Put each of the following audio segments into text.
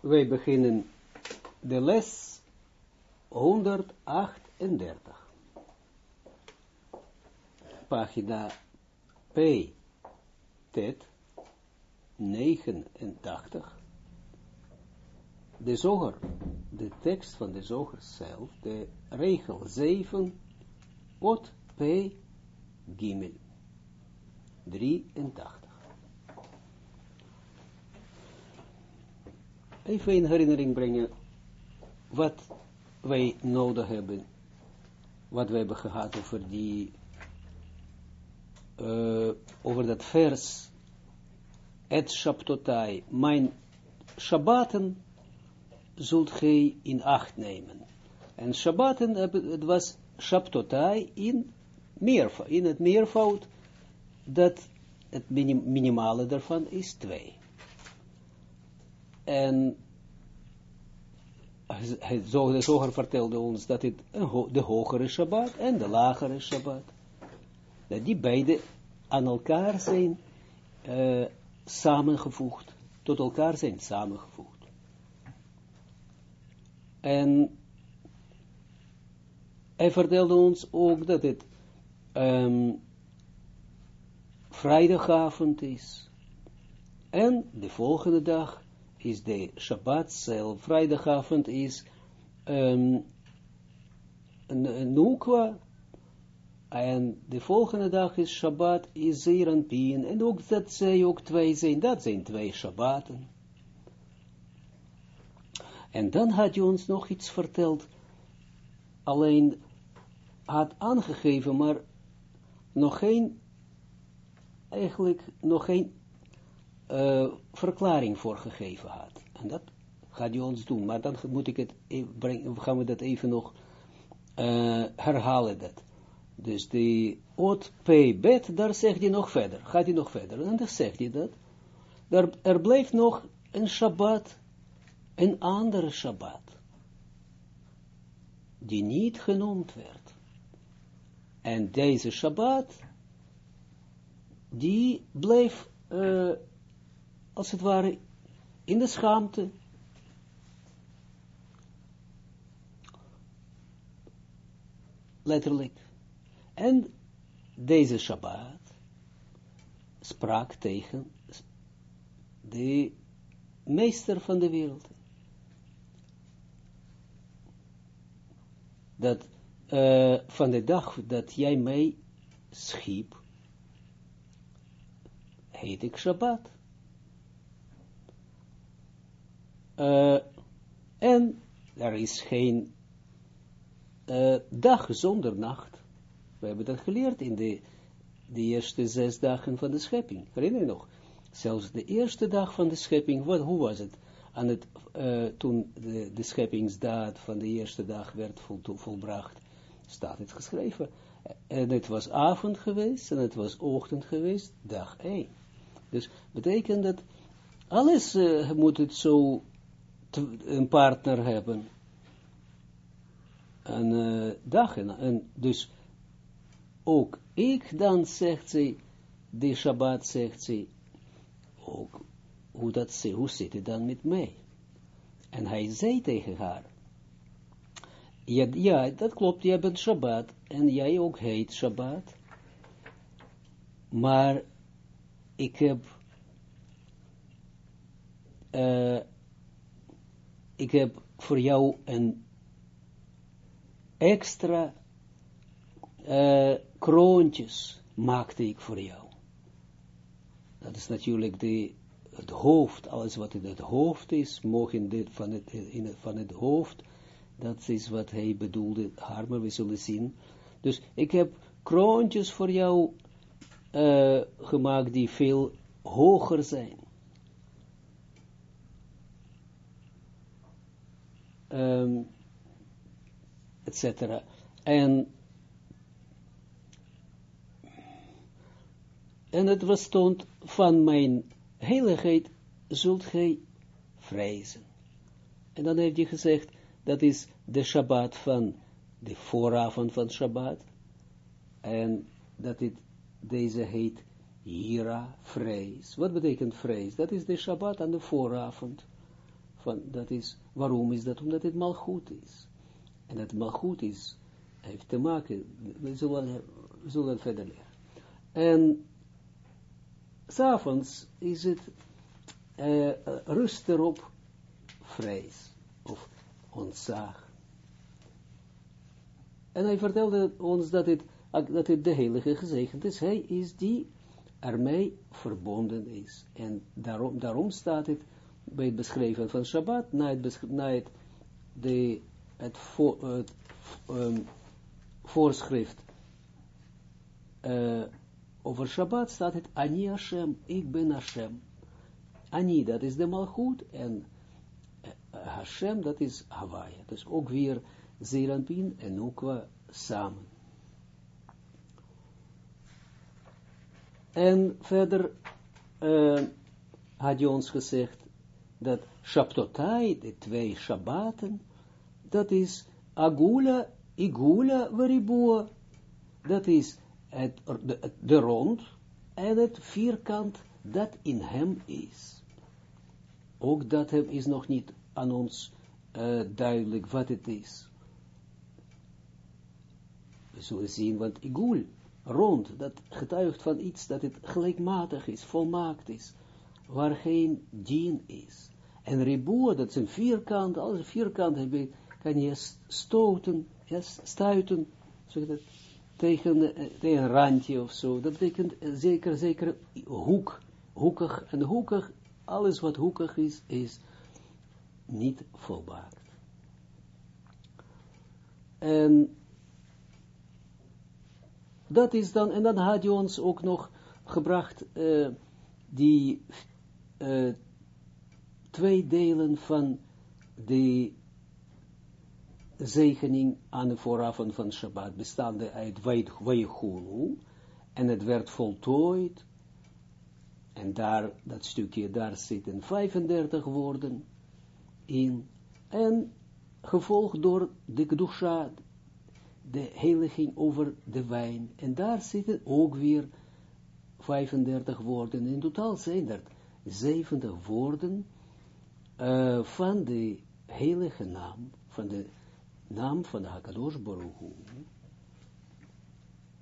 wij beginnen de les 138. Pagina P, Tet, 89. De zoger, de tekst van de zoger zelf, de regel 7, ot P, Gimel, 83. Even in herinnering brengen wat wij nodig hebben, wat wij hebben gehad over die, uh, over dat vers, et Shabtotai, mijn Shabbaten zult gij in acht nemen. En Shabbaten, het was Shabtotai in, meervoud, in het meervoud, dat het minimale daarvan is twee. En zo, de zoger vertelde ons dat het de hogere Shabbat en de lagere Shabbat, dat die beide aan elkaar zijn uh, samengevoegd, tot elkaar zijn samengevoegd. En hij vertelde ons ook dat het um, vrijdagavond is. En de volgende dag is de Shabbat zelf, vrijdagavond is um, een Nukwa, en de volgende dag is Shabbat, is Zeranpien, en ook dat zij ook twee zijn, dat zijn twee Shabbaten. En dan had je ons nog iets verteld, alleen had aangegeven, maar nog geen, eigenlijk nog geen uh, verklaring voor gegeven had. En dat gaat hij ons doen, maar dan moet ik het brengen, gaan we dat even nog uh, herhalen dat. Dus die ot p bet, daar zegt hij nog verder, gaat hij nog verder, en dan zegt hij dat, er, blijft nog een Shabbat, een andere Shabbat, die niet genoemd werd. En deze Shabbat, die bleef als het ware, in de schaamte. Letterlijk. En deze Shabbat sprak tegen de meester van de wereld. Dat uh, van de dag dat jij mij schiep, heet ik Shabbat. Uh, en er is geen uh, dag zonder nacht. We hebben dat geleerd in de, de eerste zes dagen van de schepping. Herinner je nog? Zelfs de eerste dag van de schepping, wat, hoe was het? Aan het uh, toen de, de scheppingsdaad van de eerste dag werd vol, volbracht, staat het geschreven. En het was avond geweest, en het was ochtend geweest, dag 1. Dus betekent dat alles moet het zo een partner hebben. Een uh, dag. En, dus ook ik dan, zegt ze, de Shabbat zegt ze, ook hoe, dat, hoe zit het dan met mij? En hij zei tegen haar, ja, ja dat klopt, jij bent Shabbat, en jij ook heet Shabbat, maar ik heb uh, ik heb voor jou een extra uh, kroontjes maakte ik voor jou. Dat is natuurlijk de, het hoofd, alles wat in het hoofd is, mogen dit van het, in het, van het hoofd, dat is wat hij bedoelde, haar, maar we zullen zien. Dus ik heb kroontjes voor jou uh, gemaakt die veel hoger zijn. Um, etc. En, en het was stond van mijn heiligheid zult gij vrezen. En dan heeft hij gezegd, dat is de Shabbat van de vooravond van Shabbat. En dat dit, deze heet Hira, vrees. Wat betekent vrees? Dat is de Shabbat aan de vooravond van, dat is, waarom is dat? Omdat het mal goed is. En dat mal goed is, heeft te maken, we zullen, we zullen verder leren. En s'avonds is het uh, rust erop vrees of ontzag. En hij vertelde ons dat het, dat het de heilige gezegend is. Hij is die ermee verbonden is. En daarom, daarom staat het bij het beschrijven van Shabbat, na het, de, het, um, voorschrift uh, over Shabbat staat het Ani Hashem, ik ben Hashem. Ani, dat is de malchut, en uh, Hashem, dat is Hawaii. Dus ook weer Zeranpin en Nukwa samen. En verder uh, had hij ons gezegd dat Shabtotai, de twee Shabbaten, dat is Agula, Igula, Varibua, dat is het, de, de rond en het vierkant dat in hem is. Ook dat is nog niet aan ons uh, duidelijk wat het is. We zullen zien, want igul, rond, dat getuigt van iets dat het gelijkmatig is, volmaakt is, waar geen dien is. En riboer, dat is een vierkant, als een vierkant heb je, kan je stoten, ja, stuiten, tegen, eh, tegen een randje of zo. Dat betekent zeker, zeker hoek, hoekig. En hoekig, alles wat hoekig is, is niet volmaakt. En dat is dan, en dan had je ons ook nog gebracht uh, die uh, twee delen van de zegening aan de vooravond van Shabbat, bestaande uit Weichulu, en het werd voltooid, en daar, dat stukje, daar zitten 35 woorden in, en gevolgd door de Kedusha, de heiliging over de wijn. En daar zitten ook weer 35 woorden. In totaal zijn er 70 woorden uh, van de heilige naam, van de naam van de Hakadosh Baruch.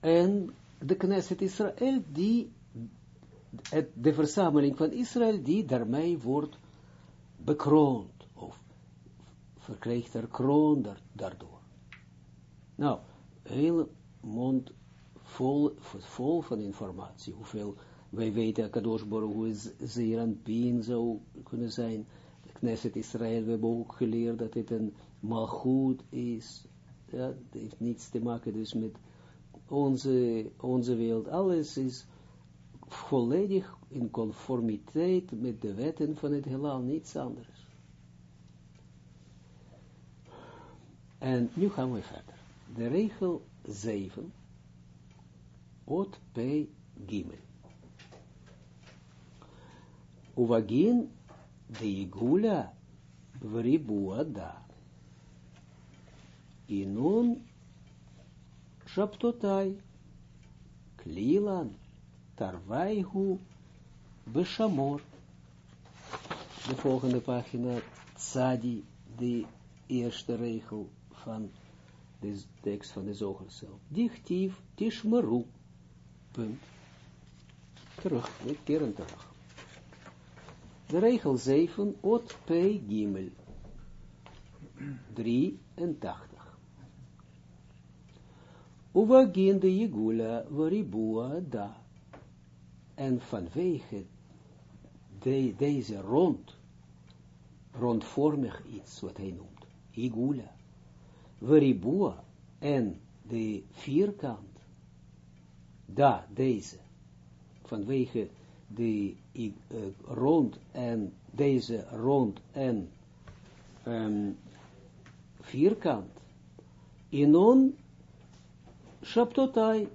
En de Knesset Israël, die, het, de verzameling van Israël, die daarmee wordt bekroond, of verkrijgt er kroon daardoor. Nou, hele mond vol, vol van informatie. Hoeveel wij weten, Kadosh Baruch is zeer aan pien zou kunnen zijn. Knesset Israël, we hebben ook geleerd dat het een malgoed is. Ja, het heeft niets te maken dus met onze, onze wereld. Alles is volledig in conformiteit met de wetten van het heelal, niets anders. En nu gaan we verder de regel 7, ot p gimel. Uvagin de igula vribua da. Inun shaptotai klilan tarvaihu beshamor. De volgende pagina, tzadi, de eerste regel van de tekst van de zoger zelf. Dichtief, tishmeru. Punt. Terug, we keren terug. De regel 7, ot p gimel. 83. Uwagin de Jegula waribua da. En vanwege de, deze rond, rondvormig iets, wat hij noemt, Igula, veribua en de vierkant, da, deze, vanwege de uh, rond en deze rond en um, vierkant, inon shaptotai,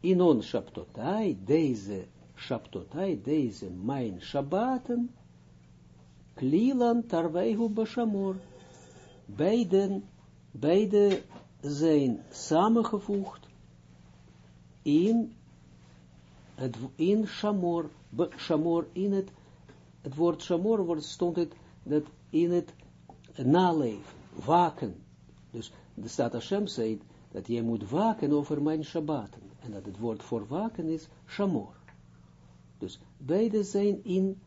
inon shaptotai, deze shaptotai, deze mijn shabbaten, klilan tarveihu bashamor, beiden, beide zijn samengevoegd in het, in Shamor, Shamor, in het het woord shamor wordt, stond het dat in het naleven, waken. Dus de staat Hashem zei dat je moet waken over mijn Shabbaten. En dat het woord voor waken is shamor. Dus beide zijn in,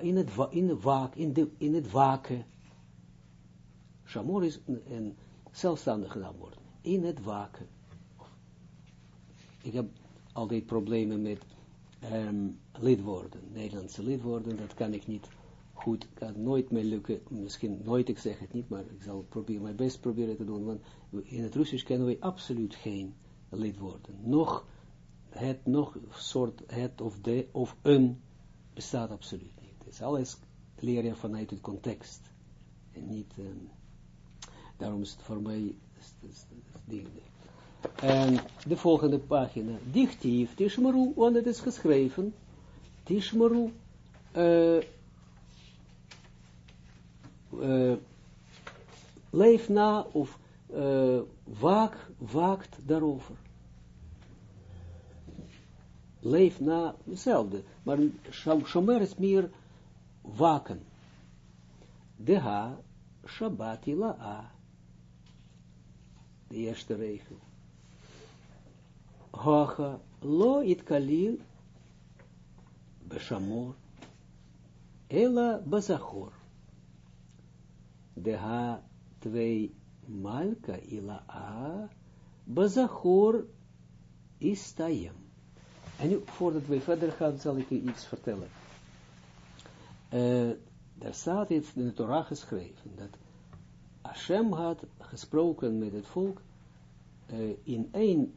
in, het, in, waak, in, de, in het waken. Shamor is een, een zelfstandige naamwoord. In het waken. Ik heb altijd problemen met um, lidwoorden, Nederlandse lidwoorden, dat kan ik niet goed, kan nooit meer lukken, misschien nooit, ik zeg het niet, maar ik zal proberen, mijn best proberen te doen, want in het Russisch kennen we absoluut geen lidwoorden. Nog het, nog soort het of de of een bestaat absoluut niet. Het is alles leer je vanuit het context. En niet, um, daarom is het voor mij, ding. En de volgende pagina, dichtief, tishmaru, want het is geschreven, tishmaru, uh, uh, leef na of uh, waak, waakt daarover. Leef na, hetzelfde, maar shomer is meer waken. De ha, Shabbat a. De eerste regel. Hacha lo itkalil beshamor, ela bazachor. De ha twee malka ila a, bazachor istayem. En nu, voordat we verder gaan, zal ik u iets vertellen. Uh, staat iets in de Torah geschreven, dat Hashem had gesproken met het volk in één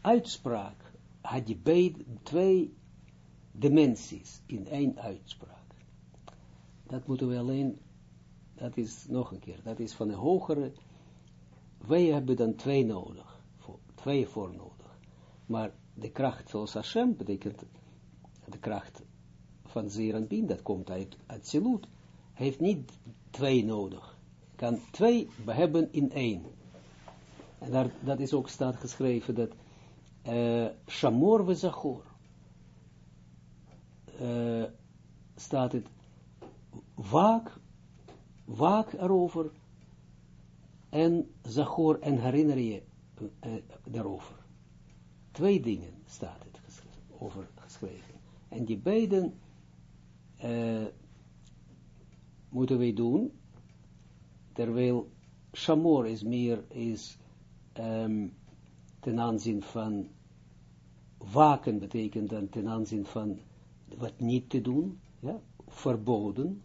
uitspraak had je beide twee dimensies in één uitspraak. Dat moeten we alleen, dat is nog een keer, dat is van een hogere, wij hebben dan twee nodig, voor, twee voor nodig. Maar de kracht zoals Hashem betekent, de kracht van Zeranpin, dat komt uit Atsilut, heeft niet twee nodig. Kan twee hebben in één. En daar, dat is ook staat geschreven dat Shamor we Zachor. Staat het waak, waak erover en Zachor en herinner je uh, daarover. Twee dingen staat het over geschreven. En die beiden moeten wij doen, terwijl Shamor is meer, is ten aanzien van waken betekent dan ten aanzien van wat niet te doen, ja, verboden.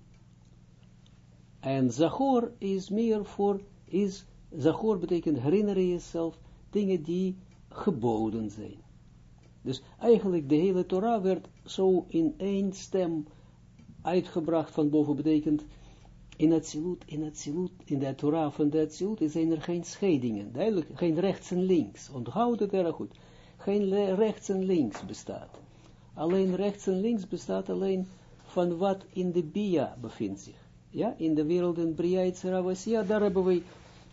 En zachor is meer voor, is, zachor betekent herinneren jezelf dingen die geboden zijn. Dus eigenlijk de hele Torah werd zo in één stem uitgebracht van boven betekent in het zilut, in het zilut, in de Torah van de zilut zijn er geen scheidingen, duidelijk, geen rechts en links, onthoud het erg goed, geen rechts en links bestaat. Alleen rechts en links bestaat alleen van wat in de Bia bevindt zich. Ja, in de wereld in Bria ja, daar hebben we,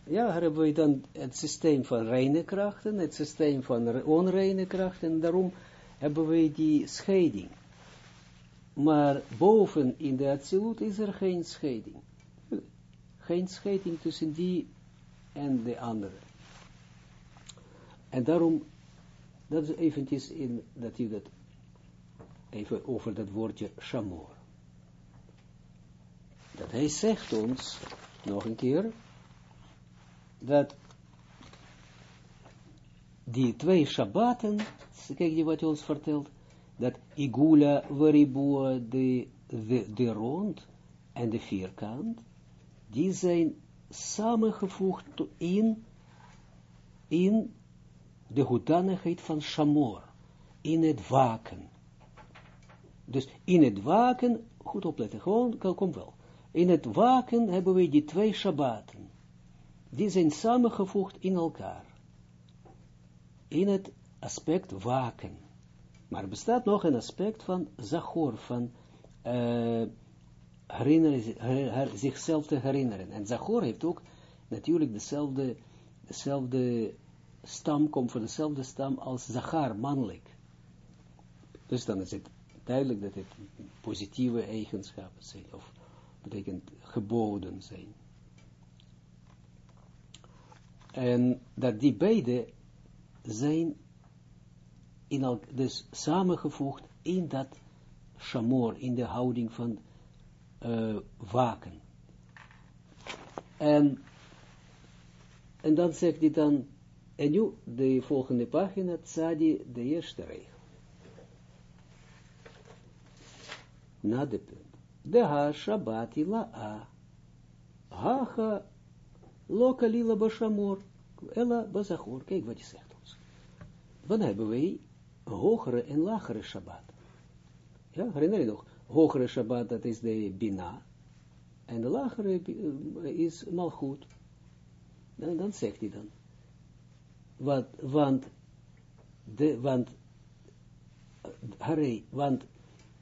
ja, hebben we dan het systeem van reine krachten, het systeem van onreine krachten, en daarom hebben we die scheiding. Maar boven in de absolute is er geen scheiding geen scheiding tussen die en de andere. En daarom, dat is eventjes in, dat u dat, even over dat woordje shamor. Dat hij zegt ons, nog een keer, dat die twee Shabbaten, kijk je wat hij ons vertelt, dat Igula, Varibua, de, de, de rond en de vierkant, die zijn samengevoegd in, in de hoedanigheid van Shamor, in het waken. Dus in het waken, goed opletten, gewoon, kom wel. In het waken hebben we die twee Shabbaten. Die zijn samengevoegd in elkaar. In het aspect waken. Maar er bestaat nog een aspect van Zachor, van herinneren, zichzelf te herinneren. En Zachor heeft ook natuurlijk dezelfde, dezelfde stam, komt van dezelfde stam als Zachar, mannelijk. Dus dan is het duidelijk dat het positieve eigenschappen zijn, of betekent geboden zijn. En dat die beide zijn in dus samengevoegd in dat shamor, in de houding van uh, waken. En, en dan zegt hij dan, en nu de volgende pagina, tzadi, de eerste regel. Na de punt. De ha Shabbat a. Hacha lo kalila bashamor. Ella bazachor. Kijk wat hij zegt ons. Dan hebben wij hogere en lagere Shabbat. Ja, herinner je nog? Hogere Shabbat, dat is de Bina. En de lagere is Malchut. Dan, dan zegt hij dan. Wat, want, de, want, Harry, want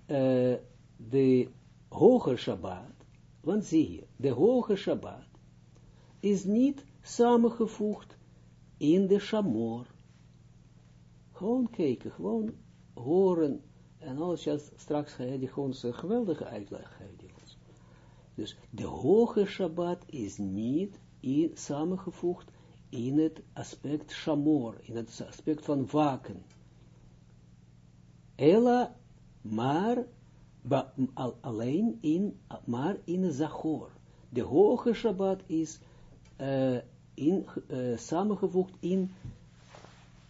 uh, de hoge Shabbat, want zie je, de hoge Shabbat is niet samengevoegd in de Shamor. Gewoon kijken, gewoon horen. En als je straks ga je die gewoon een geweldige uitleg geven. Dus de hoge Shabbat is niet in, samengevoegd in het aspect Shamor, in het aspect van waken. Ella, maar ba, al, alleen in, maar in Zachor. De hoge Shabbat is uh, in, uh, samengevoegd in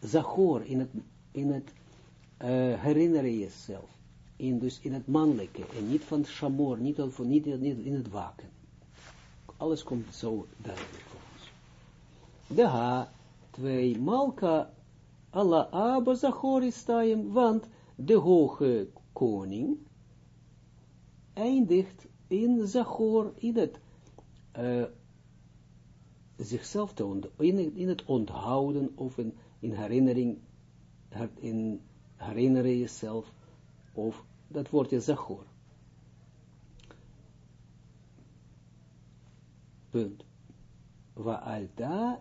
Zachor, in het, in het uh, herinneren jezelf. In, dus in het mannelijke, en niet van Shamor, niet, niet, niet in het waken. Alles komt zo duidelijk. De ha, twee, Malka, Zachor is want de hoge koning, eindigt in Zachor, in het zichzelf te ont in, in, het onthouden of in, in herinnering, in herinneren jezelf, of dat woordje Zachor. Punt. Wa alda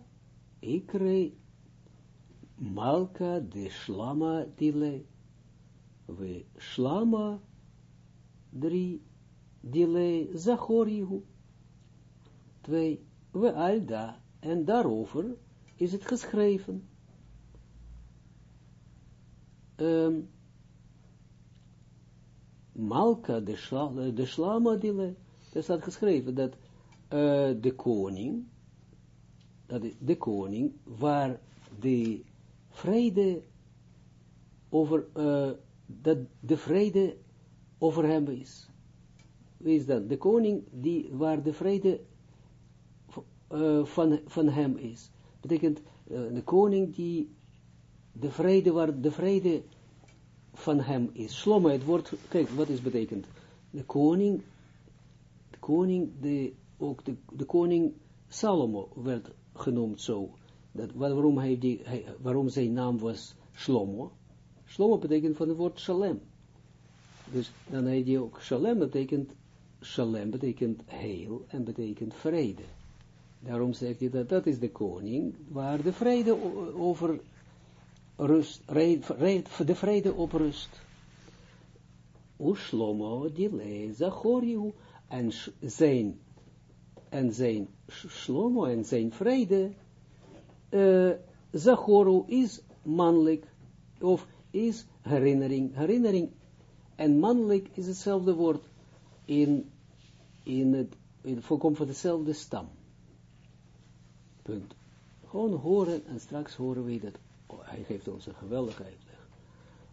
ikre malka de shlama dile, we shlama drie delay Zachorihu. Twee, we alda, en daarover is het geschreven. Um, Malka de, shla, de er staat geschreven dat uh, de koning, dat de koning, waar de vrede over, uh, dat de vrede over hem is. Wie is dat? De koning die, waar de vrede uh, van, van hem is. Betekent uh, de koning die de vrede, waar de vrede van hem is. Slomme, het woord, kijk, wat is betekent? De koning, de koning, de, ook de, de koning Salomo werd genoemd zo. Dat, waarom, hij die, hij, waarom zijn naam was Shlomo? Shlomo betekent van het woord Shalem. Dus dan heet hij ook Shalem betekent, Shalem betekent heel en betekent vrede. Daarom zegt hij dat dat is de koning waar de vrede over rust, de vrede op rust. Ushlomo dile zachoriu en zijn en zijn shlomo en zijn vrede uh, is mannelijk of is herinnering. Herinnering en mannelijk is hetzelfde woord in, in het, in, voorkomt van dezelfde stam. Punt. Gewoon horen en straks horen we dat. Oh, hij geeft ons een geweldige uitleg.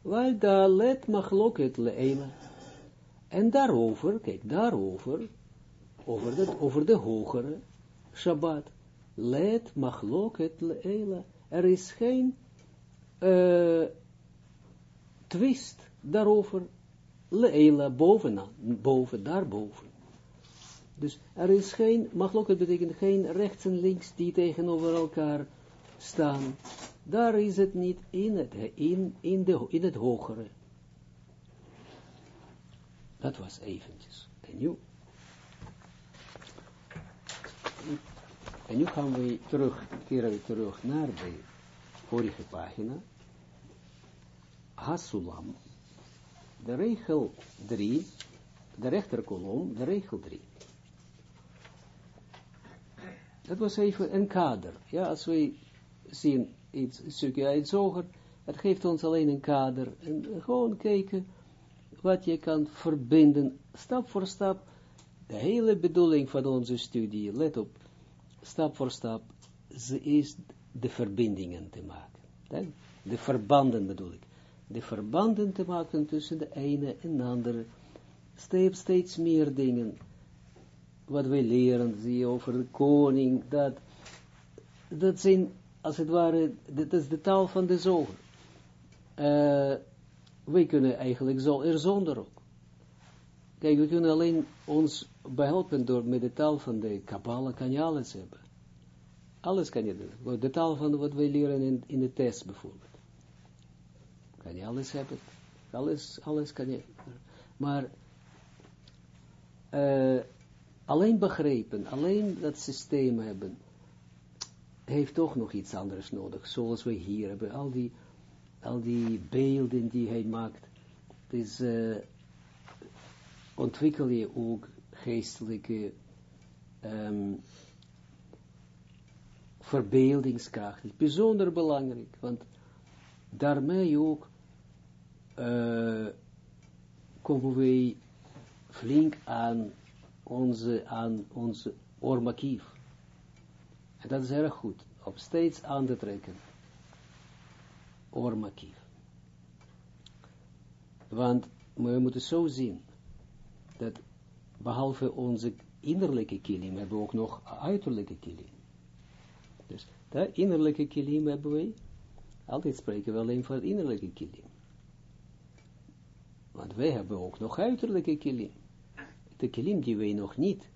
Wel daar let machloket leila. En daarover, kijk, daarover, over, de hogere Shabbat, let machloket leila. Er is geen uh, twist daarover, leila, bovenaan, boven, daarboven. Dus er is geen, machloket betekent geen rechts en links die tegenover elkaar staan. Daar is het niet in het, in, in, de, in het hogere. Dat was eventjes. En nu, en nu gaan we terug, keren we terug naar de vorige pagina. Hasulam, de regel 3, de rechterkolom, de regel 3. Dat was even een kader. Ja, als we zien iets, een stukje uit het geeft ons alleen een kader. En gewoon kijken wat je kan verbinden, stap voor stap. De hele bedoeling van onze studie, let op, stap voor stap, ze is de verbindingen te maken. De verbanden bedoel ik. De verbanden te maken tussen de ene en de andere. Steeds, steeds meer dingen. Wat wij leren, zie over de koning, dat, dat zijn, als het ware, dat is de taal van de zoger. Uh, wij kunnen eigenlijk zo er zonder ook. Kijk, we kunnen alleen ons behelpen door met de taal van de Kabbalah, kan je alles hebben. Alles kan je doen. De taal van wat wij leren in, in de test bijvoorbeeld. Kan je alles hebben. Alles, alles kan je. Maar uh, alleen begrepen, alleen dat systeem hebben, heeft toch nog iets anders nodig. Zoals we hier hebben. Al die, al die beelden die hij maakt. Dus uh, ontwikkel je ook geestelijke um, verbeeldingskracht. Het is bijzonder belangrijk, want daarmee ook uh, komen wij flink aan onze, aan onze oormakief. En dat is erg goed, op steeds aan te trekken. Oormakief. Want we moeten zo zien, dat behalve onze innerlijke kilim, hebben we ook nog uiterlijke kilim. Dus de innerlijke kilim hebben we, altijd spreken we alleen van innerlijke kilim. Want wij hebben ook nog uiterlijke kilim. De kilim die wij nog niet,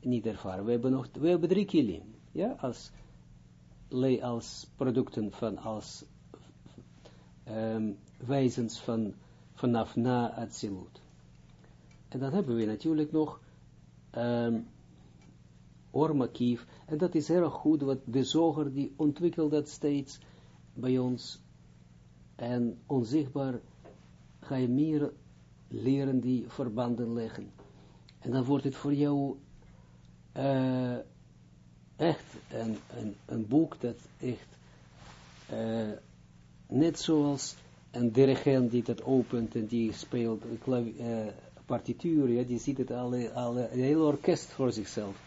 niet ervaren. We hebben nog, we hebben drie kilim. Ja, als, als producten van, als um, wijzens van, vanaf na Atsilut. En dan hebben we natuurlijk nog um, Ormakief, en dat is heel goed, wat de zoger die ontwikkelt dat steeds bij ons, en onzichtbaar ga je meer leren die verbanden leggen. En dan wordt het voor jou uh, echt een, een, een, boek dat echt, uh, net zoals een dirigent die dat opent en die speelt uh, partituur, die ziet het alle, alle, een hele orkest voor zichzelf.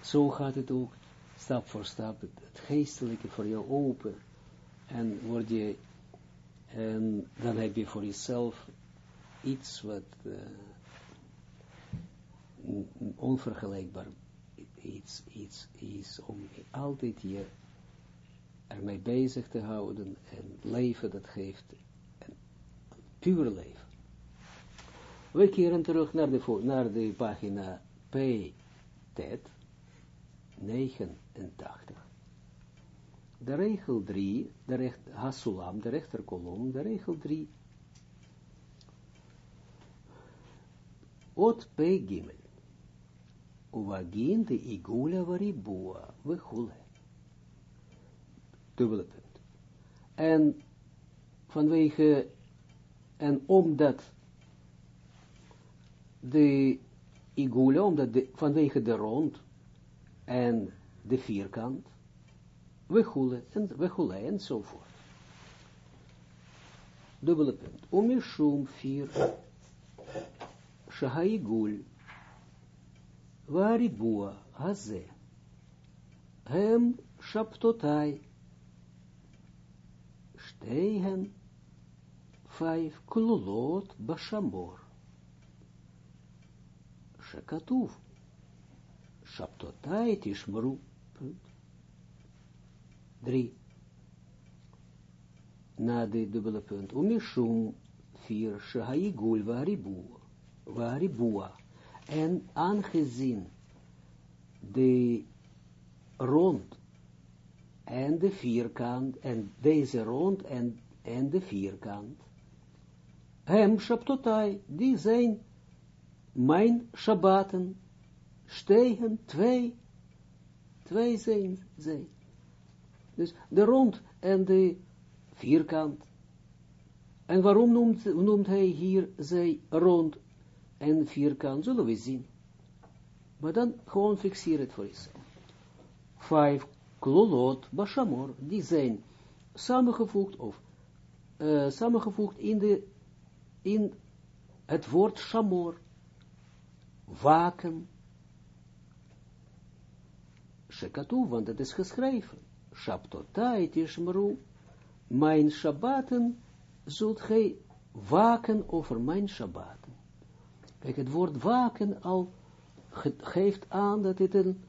Zo gaat het ook stap voor stap, het, het geestelijke voor jou open. En word je, en dan heb je voor jezelf iets wat uh, onvergelijkbaar iets, iets is om altijd je ermee bezig te houden en leven dat geeft een puur leven. We keren terug naar de, naar de pagina P, TED, 89. De regel 3, de recht, Hasulam, de rechterkolom, de regel 3 Ot P Gimel. Uwagin de igula varibua, wechule. Dubbele punt. En vanwege, en omdat de igule, omdat de, vanwege de rond en de vierkant, we goelen en enzovoort. Dubbele punt. Omishum 4. Shahaigul. Waaribua. Haze. Hem Shaptotai. Steigen. Vijf. Klulot Bashamor. Shekatuf. Shabtotai tishmaru. Punt. Drie. Na de dubbele punt. Umishum. Vier. Shahaigul waaribua. Waaribua. En aangezien de rond en de vierkant, en deze rond en, en de vierkant. Hem, Shabtotai, die zijn mijn Shabbaten, stegen twee, twee zijn zij. Dus de rond en de vierkant En waarom noemt, noemt hij hier zij rond en vierkant, zullen we zien. Maar dan gewoon fixeer het voor jezelf. Vijf klolot bashamor, die zijn samengevoegd of uh, samengevoegd in, de, in het woord shamor, waken, shekatu, want het is geschreven, shabtotai tishmeru, mijn shabbaten zult gij waken over mijn shabbaten. Kijk, het woord waken al geeft aan dat het een,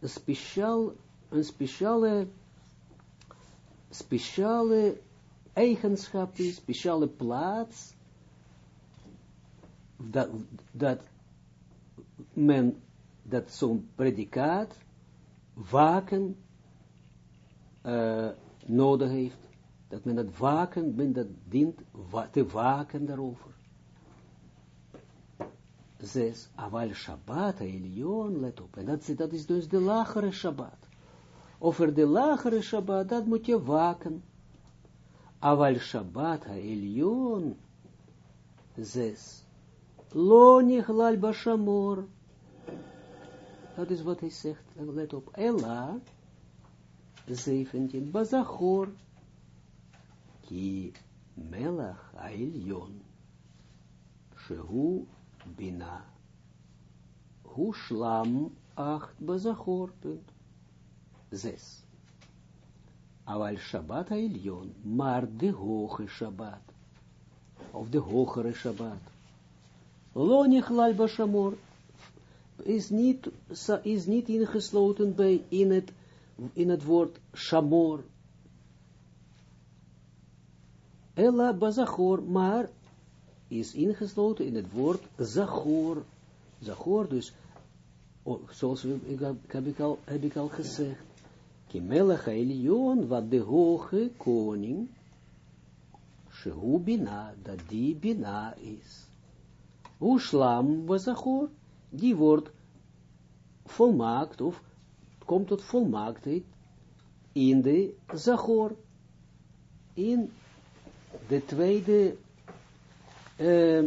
een, speciaal, een speciale, speciale eigenschap is, speciale plaats, dat, dat men, dat zo'n predicaat, waken, uh, nodig heeft. Dat men dat waken, men dat dient te waken daarover. Zes, aval Shabbat, Elion, let op. En dat, dat is dus de lagere Shabbat. Over de lagere Shabbat, dat moet je waken. Aval Shabbat, Elion, zes. Lo nichlal bashamor. Dat is wat hij zegt. Let op. Ella, 17. Bazachor. Ki melach ailyon. Shehu bina. Hu shlam acht bazachor. Punt. Zes. Aval Shabbat ailyon. Maar de hoge Shabbat. Of de hogere Shabbat. Lo nichlal bashamor. Is niet, is niet ingesloten bij in het in het woord shamor. Ella bazachor, maar is ingesloten in het woord zachor. Zachor, dus, oh, zoals ik, heb, ik al, heb ik al gezegd, Kimelech Elion, wat de hoge koning, Shehu Bina, dat die Bina is. Ushlam bazachor, die wordt volmaakt of komt tot volmaaktheid in de Zachor, in de tweede uh,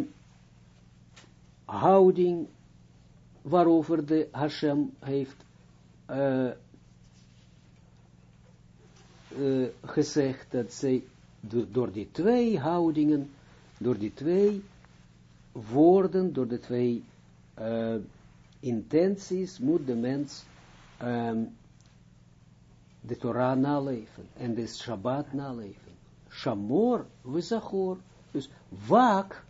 houding waarover de Hashem heeft uh, uh, gezegd dat zij door die twee houdingen, door die twee woorden, door de twee uh, intenties moet de mens um, de Torah naleven en de Shabbat naleven. Shamor, Zachor, dus waak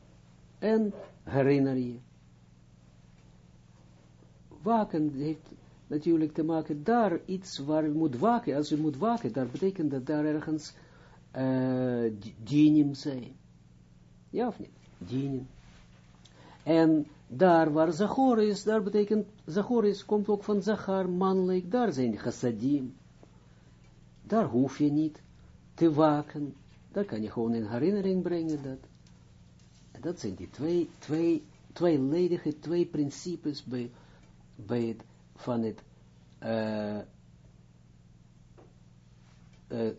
en herinner je. Waken heeft natuurlijk te maken daar iets waar je moet waken. Als je moet waken, dat betekent dat daar ergens uh, zijn. Ja of niet? Dinim. En daar waar Zachor is, daar betekent, Zachor is, komt ook van Zachar, mannelijk, daar zijn chassadim. Daar hoef je niet te waken, daar kan je gewoon in herinnering brengen dat. En dat zijn die twee, twee, twee ledige, twee principes bij, bij het, van het uh,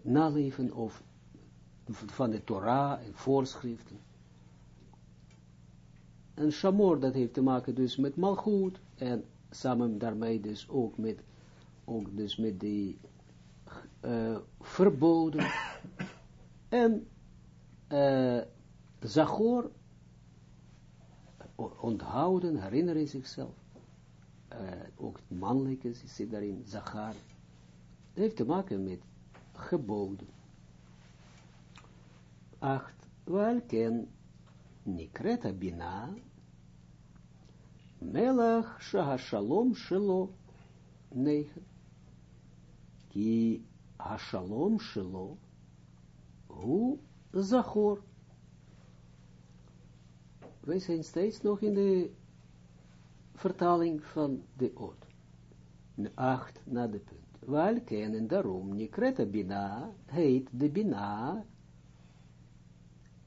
naleven of van de Torah en voorschriften. En Shamor, dat heeft te maken dus met Malchut, en samen daarmee dus ook met, ook dus met die uh, verboden. En uh, Zachor, onthouden, herinneren zichzelf. Uh, ook het mannelijke zit daarin, Zachar. Dat heeft te maken met geboden. Acht, welken Nikreta Bina, Melach Shahashalom Shelo, 9. Ki Hashalom Shelo, Hu Zachor. Wij zijn steeds nog in de vertaling van de oot. 8 na de punt. Welke en daarom Nikreta Bina heet de Bina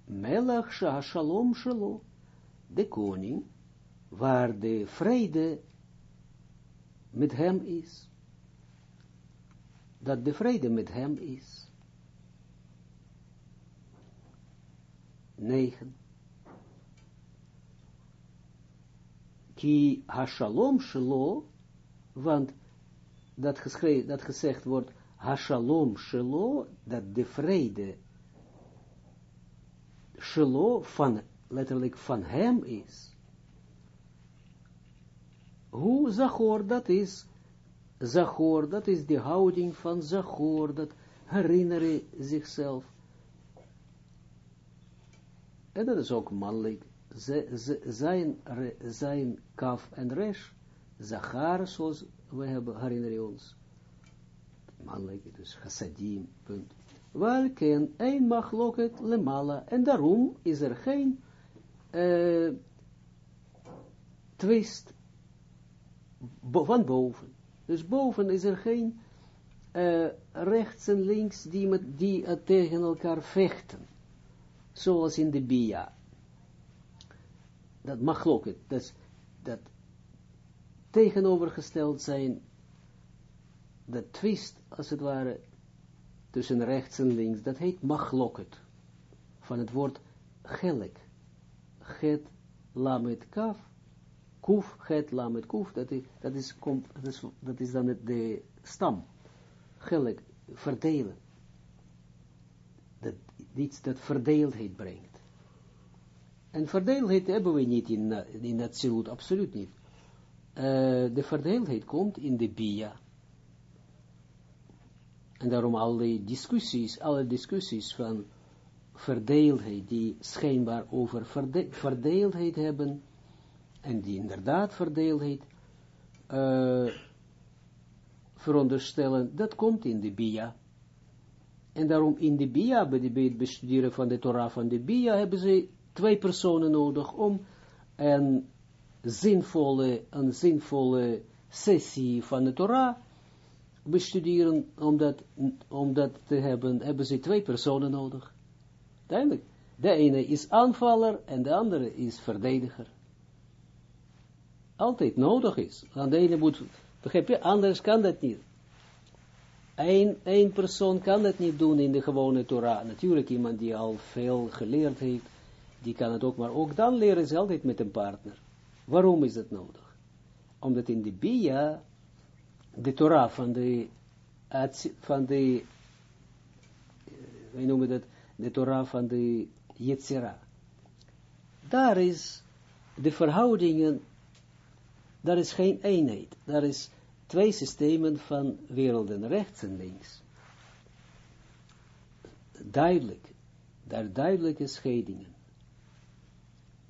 Melach Shalom Shelo, de koning, waar de vrede met hem is. Dat de vrede met hem is. 9. Ki hashalom shelo, want dat, dat gezegd wordt, hashalom shelo, dat de vrede shelo van, letterlijk van hem is. Hoe zachor dat is, zachor, dat is de houding van zachor, dat herinneren zichzelf. En dat is ook mannelijk. Zijn, zijn kaf en resh, zachar, zoals we hebben, herinner ons. Mannelijk, dus chassadim, punt. Welken een machloket lemala, en daarom is er geen uh, twist van boven. Dus boven is er geen uh, rechts en links die, met, die uh, tegen elkaar vechten. Zoals in de Bia. Dat mag ook. Dat, dat tegenovergesteld zijn. Dat twist, als het ware, tussen rechts en links. Dat heet machloket. Van het woord gelek. Het lamet kaf. Kuf, het lamet kuf. Dat is, dat is, dat is, dan het, de stam gelijk verdelen. Dat iets dat verdeeldheid brengt. En verdeeldheid hebben we niet in, in zilut, absoluut niet. Uh, de verdeeldheid komt in de bia. En daarom alle discussies, alle discussies van verdeeldheid, die schijnbaar over verde verdeeldheid hebben, en die inderdaad verdeeldheid uh, veronderstellen, dat komt in de Bia. En daarom in de Bia, bij, het bestuderen van de Torah van de Bia, hebben ze twee personen nodig om een zinvolle, een zinvolle sessie van de Torah bestuderen, om dat, om dat te hebben, hebben ze twee personen nodig. Duidelijk. De ene is aanvaller en de andere is verdediger. Altijd nodig is. Aan de ene moet Begrijp je? Anders kan dat niet. Eén, één persoon kan dat niet doen in de gewone Torah. Natuurlijk iemand die al veel geleerd heeft, die kan het ook, maar ook dan leren ze altijd met een partner. Waarom is dat nodig? Omdat in de Bia, de Torah van de, van de, wij noemen dat, de Torah van de Yetzira. Daar is de verhoudingen daar is geen eenheid. Daar is twee systemen van werelden, rechts en links. Duidelijk. Daar duidelijke scheidingen.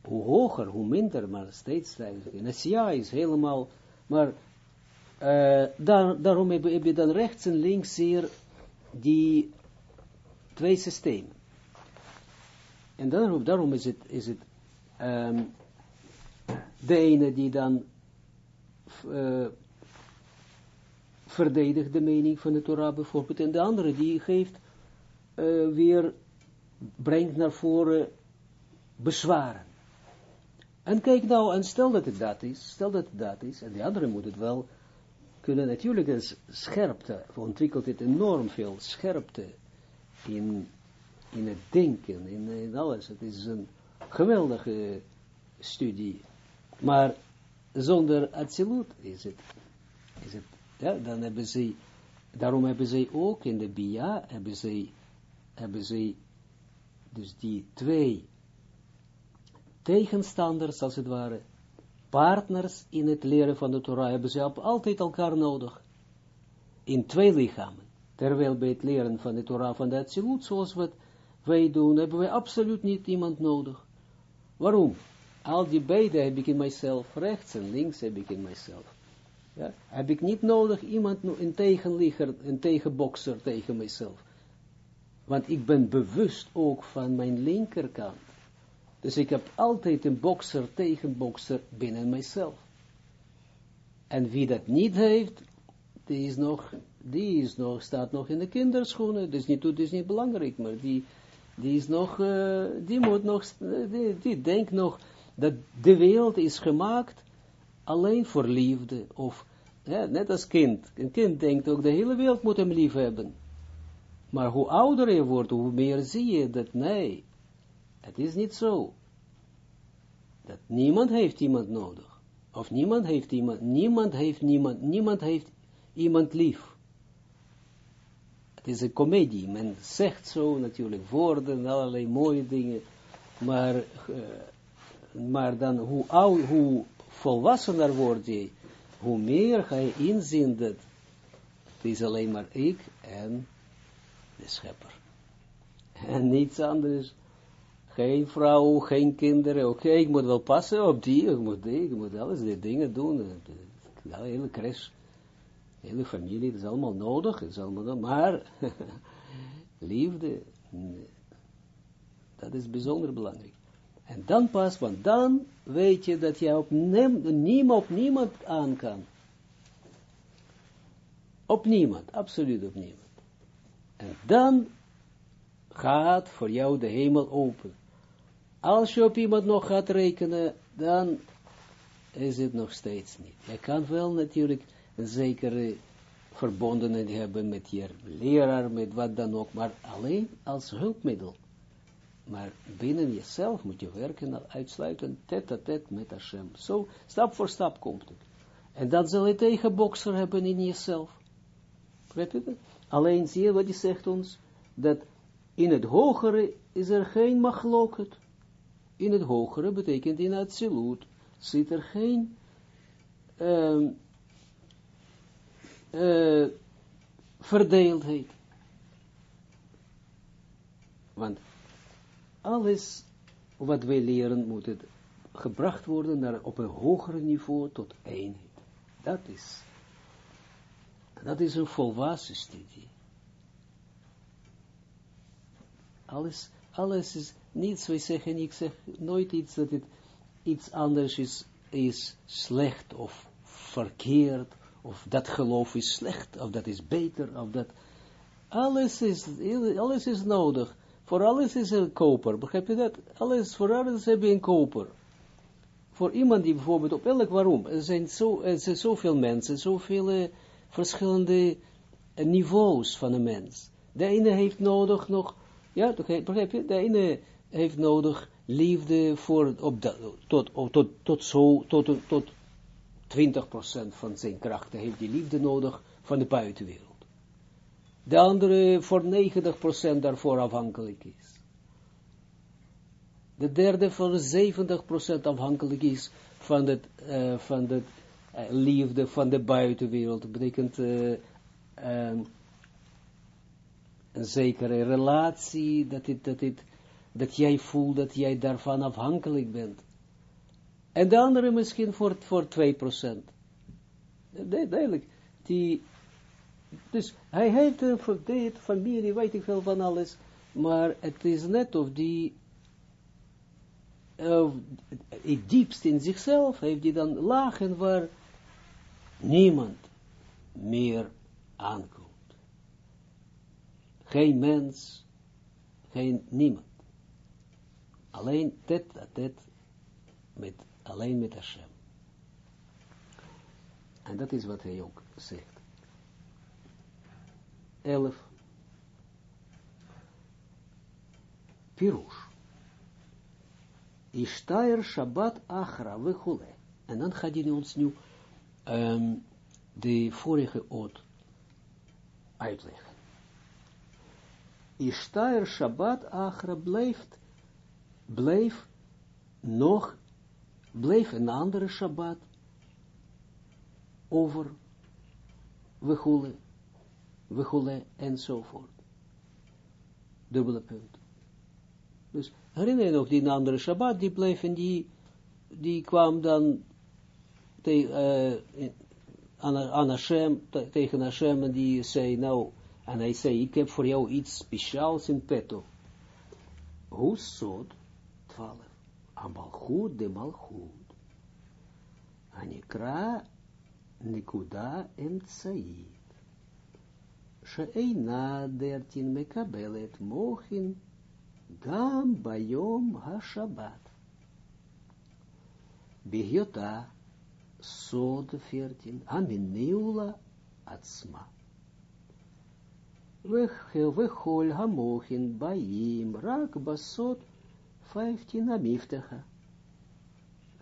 Hoe hoger, hoe minder, maar steeds duidelijk. En ja is helemaal, maar uh, daar, daarom heb, je dan rechts en links hier die twee systemen. En daarom, daarom is het, is het um, de ene die dan uh, verdedigt de mening van de Torah bijvoorbeeld, en de andere die geeft uh, weer, brengt naar voren bezwaren. En kijk nou, en stel dat het dat is, stel dat het dat is, en de andere moet het wel kunnen, natuurlijk is scherpte, ontwikkelt het enorm veel scherpte in, in het denken, in alles. Het is een geweldige studie. Maar zonder absoluut is het, is het, dan hebben ze, daarom hebben ze ook in de Bia, hebben ze, hebben ze, dus die twee tegenstanders, als het ware, partners in het leren van de Torah, hebben ze altijd elkaar nodig, in twee lichamen, terwijl bij het leren van de Torah van de Atsilut, zoals wij doen, hebben wij absoluut niet iemand nodig. Waarom? Al die beide heb ik in mijzelf, rechts en links heb ik in mijzelf. Ja? Heb ik niet nodig iemand, een tegenligger, een tegenbokser tegen mijzelf. Want ik ben bewust ook van mijn linkerkant. Dus ik heb altijd een bokser, tegenbokser binnen mijzelf. En wie dat niet heeft, die is nog, die is nog, staat nog in de kinderschoenen. Dus niet, is niet belangrijk, maar die, die is nog, uh, die moet nog, die, die denkt nog, dat de wereld is gemaakt alleen voor liefde, of net als kind. Een kind denkt ook, de hele wereld moet hem lief hebben. Maar hoe ouder je wordt, hoe meer zie je dat, nee, Het is niet zo. Dat niemand heeft iemand nodig. Of niemand heeft iemand, niemand heeft niemand, niemand heeft iemand lief. Het is een komedie. Men zegt zo natuurlijk woorden, allerlei mooie dingen. Maar, uh, maar dan hoe, oud, hoe volwassener word je, hoe meer ga je inzien dat het alleen maar ik en de schepper. En niets anders. Geen vrouw, geen kinderen. Oké, ik moet wel passen op die, ik moet ik moet alles die dingen doen. De hele crash, de hele familie, dat is allemaal nodig, is allemaal maar liefde, dat is bijzonder belangrijk. En dan pas, want dan weet je dat je op, niemand, op niemand aan kan. Op niemand, absoluut op niemand. En dan gaat voor jou de hemel open. Als je op iemand nog gaat rekenen, dan is het nog steeds niet. Je kan wel natuurlijk een zekere verbondenheid hebben met je leraar, met wat dan ook, maar alleen als hulpmiddel. Maar binnen jezelf moet je werken uitsluitend tet-a-tet met Hashem. Zo, stap voor stap komt het. En dat zal je tegenbokser hebben in jezelf. Alleen zie je wat hij zegt ons, dat in het hogere is er geen machloket. In het hogere betekent in het siloet, zit er geen uh, verdeeldheid. Want alles wat wij leren moet gebracht worden naar op een hoger niveau tot eenheid. Dat is, dat is een volwassen studie. Alles, alles is niets, wij zeggen, ik zeg nooit iets dat iets anders is, is slecht of verkeerd, of dat geloof is slecht, of dat is beter, of dat, alles is, alles is nodig. Voor alles is een koper, begrijp je dat? Alles, voor alles heb je een koper. Voor iemand die bijvoorbeeld op elk waarom, er zijn, zo, er zijn zoveel mensen, zoveel uh, verschillende uh, niveaus van een mens. De ene heeft nodig nog, ja, begrijp je? De ene heeft nodig liefde voor, op tot, tot, tot, zo, tot, tot 20% van zijn krachten heeft die liefde nodig van de buitenwereld de andere voor 90% daarvoor afhankelijk is. De derde voor 70% afhankelijk is van het, uh, van het uh, liefde van de buitenwereld. Dat betekent uh, um, een zekere relatie, dat, het, dat, het, dat jij voelt dat jij daarvan afhankelijk bent. En de andere misschien voor, voor 2%. Duidelijk, die dus hij heeft een familie, weet ik veel van alles, maar het is net of die, uh, het diepst in zichzelf heeft hij dan lagen waar niemand meer aankomt. Geen mens, geen niemand. Alleen a tet, met, alleen met Hashem. En dat is wat hij ook zegt. 11. Pirush. Ishtair Shabbat Achra Wechule. En dan gaat hij ons nu de vorige oot uitleggen. Ishtair Shabbat Achra blijft, bleef nog, bleef een andere Shabbat over Wechule wechule, enzovoort. Dubbele punt. Dus herinner je nog die andere Shabbat, die bleef en die, die kwam dan te, uh, aan, aan Hashem, te, tegen Hashem en die zei, nou, en hij zei, ik heb voor jou iets speciaals in petto. Hoe sod? 12. Amalchut de malchut. Anikra nikuda emtsait. Sheina dertin mekabelet mochin gam bayom ha-shabbat. Bigyota sod fertin aminiula atzma. Vechol hamochin bayim rak basot 15, amiftecha.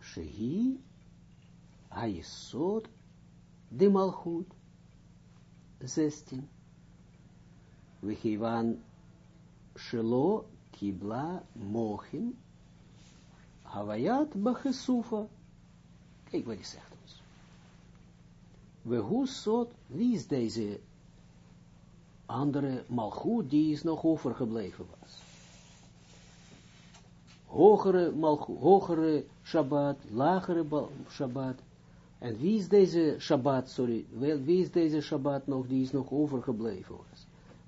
Shehi, Ayesod, de malchut, 16. We geven Shelo kibla mochin, Havayat bachesufa. Kijk wat hij zegt ons. We hoe wie is deze andere malchut die is nog overgebleven was? Hogere malchut, hogere Shabbat, lagere Shabbat. En wie is deze Shabbat, sorry, wie is deze Shabbat nog, die is nog overgebleven?